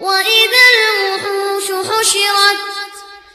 وإذا الوحوش حشرت